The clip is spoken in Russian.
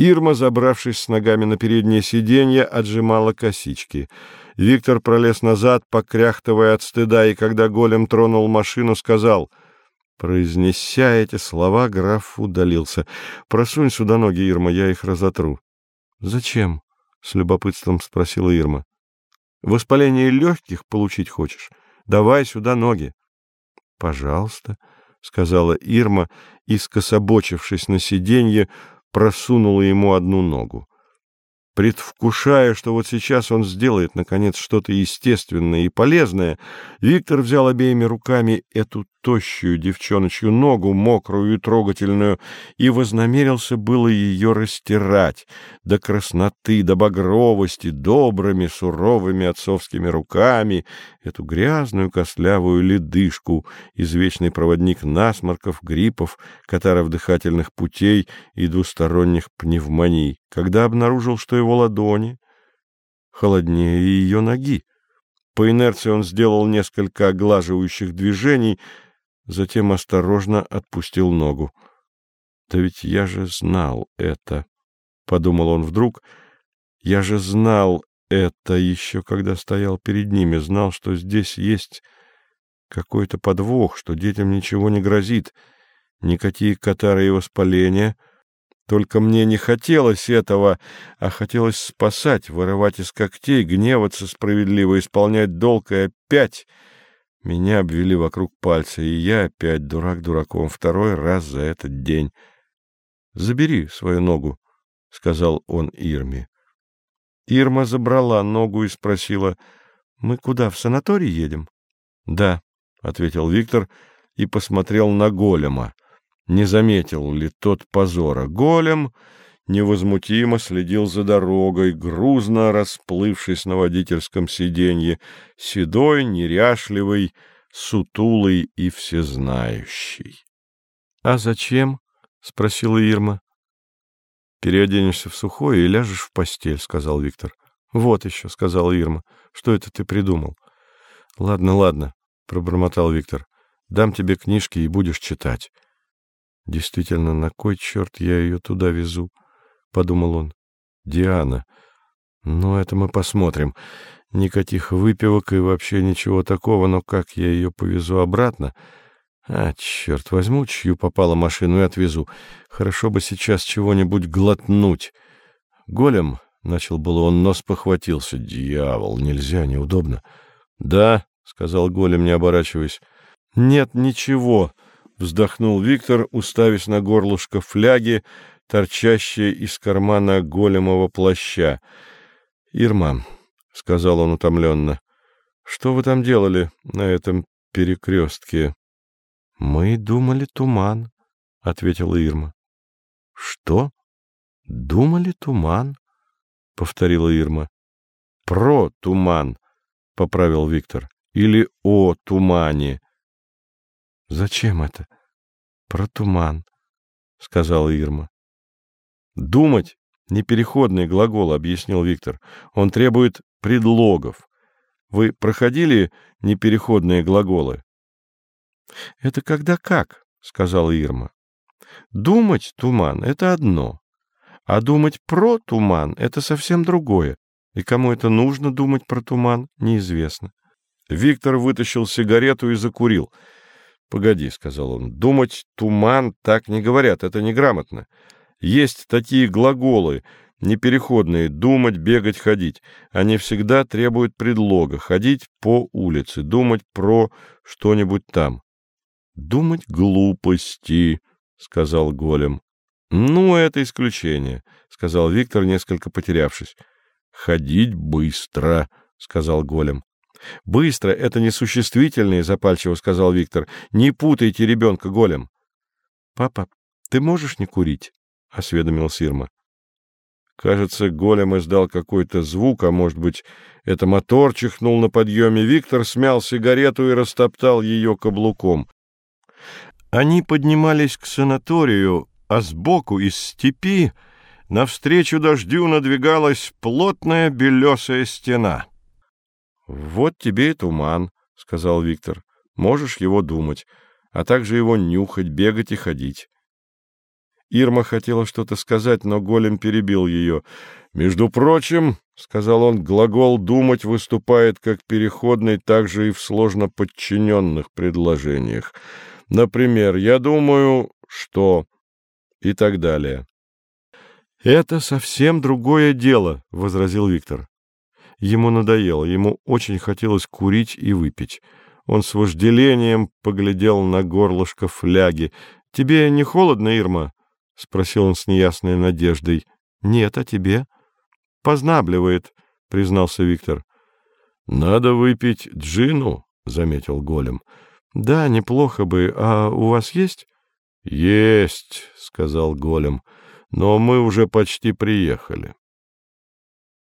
Ирма, забравшись с ногами на переднее сиденье, отжимала косички. Виктор пролез назад, покряхтывая от стыда, и когда голем тронул машину, сказал... Произнеся эти слова, граф удалился. «Просунь сюда ноги, Ирма, я их разотру». «Зачем?» — с любопытством спросила Ирма. «Воспаление легких получить хочешь? Давай сюда ноги». «Пожалуйста», — сказала Ирма и, скособочившись на сиденье, просунула ему одну ногу. Предвкушая, что вот сейчас он сделает, наконец, что-то естественное и полезное, Виктор взял обеими руками эту тощую девчоночью ногу, мокрую и трогательную, и вознамерился было ее растирать до красноты, до багровости, добрыми, суровыми отцовскими руками, эту грязную костлявую ледышку, извечный проводник насморков, гриппов, катаров дыхательных путей и двусторонних пневмоний, когда обнаружил, что его ладони холоднее ее ноги. По инерции он сделал несколько оглаживающих движений — затем осторожно отпустил ногу. «Да ведь я же знал это», — подумал он вдруг, — «я же знал это еще, когда стоял перед ними, знал, что здесь есть какой-то подвох, что детям ничего не грозит, никакие катары и воспаления». Только мне не хотелось этого, а хотелось спасать, вырывать из когтей, гневаться справедливо, исполнять долг и опять меня обвели вокруг пальца, и я опять дурак дураком, второй раз за этот день. — Забери свою ногу, — сказал он Ирме. Ирма забрала ногу и спросила, — Мы куда, в санаторий едем? — Да, — ответил Виктор и посмотрел на голема. Не заметил ли тот позора? Голем невозмутимо следил за дорогой, грузно расплывшись на водительском сиденье, седой, неряшливый, сутулый и всезнающий. — А зачем? — спросила Ирма. — Переоденешься в сухое и ляжешь в постель, — сказал Виктор. — Вот еще, — сказала Ирма. — Что это ты придумал? — Ладно, ладно, — пробормотал Виктор. — Дам тебе книжки и будешь читать. Действительно, на кой черт я ее туда везу? — подумал он. «Диана. Ну, это мы посмотрим. Никаких выпивок и вообще ничего такого, но как я ее повезу обратно? А, черт, возьму, чью попала машину и отвезу. Хорошо бы сейчас чего-нибудь глотнуть. Голем, — начал было он, нос похватился. Дьявол, нельзя, неудобно. Да, — сказал голем, не оборачиваясь. Нет, ничего, — вздохнул Виктор, уставясь на горлышко фляги, торчащее из кармана големого плаща. — Ирма, — сказал он утомленно, — что вы там делали на этом перекрестке? — Мы думали туман, — ответила Ирма. — Что? Думали туман, — повторила Ирма. — Про туман, — поправил Виктор, — или о тумане. — Зачем это? Про туман, — сказала Ирма. Думать — непереходный глагол, — объяснил Виктор. Он требует предлогов. Вы проходили непереходные глаголы? — Это когда как, — сказала Ирма. — Думать, туман, — это одно. А думать про туман — это совсем другое. И кому это нужно думать про туман, неизвестно. Виктор вытащил сигарету и закурил. — Погоди, — сказал он, — думать туман так не говорят, это неграмотно. Есть такие глаголы, непереходные «думать», «бегать», «ходить». Они всегда требуют предлога «ходить по улице», «думать про что-нибудь там». «Думать глупости», — сказал Голем. «Ну, это исключение», — сказал Виктор, несколько потерявшись. «Ходить быстро», — сказал Голем. «Быстро — это несуществительное», — запальчиво сказал Виктор. «Не путайте ребенка, Голем». «Папа, ты можешь не курить?» — осведомилась Ирма. Кажется, голем издал какой-то звук, а, может быть, это мотор чихнул на подъеме. Виктор смял сигарету и растоптал ее каблуком. Они поднимались к санаторию, а сбоку из степи навстречу дождю надвигалась плотная белесая стена. — Вот тебе и туман, — сказал Виктор. — Можешь его думать, а также его нюхать, бегать и ходить. Ирма хотела что-то сказать, но голем перебил ее. «Между прочим, — сказал он, — глагол «думать» выступает как переходный также и в сложно подчиненных предложениях. Например, «я думаю, что...» и так далее. «Это совсем другое дело», — возразил Виктор. Ему надоело, ему очень хотелось курить и выпить. Он с вожделением поглядел на горлышко фляги. — Тебе не холодно, Ирма? — спросил он с неясной надеждой. — Нет, а тебе? — Познабливает, — признался Виктор. — Надо выпить джину, — заметил голем. — Да, неплохо бы. А у вас есть? — Есть, — сказал голем, — но мы уже почти приехали.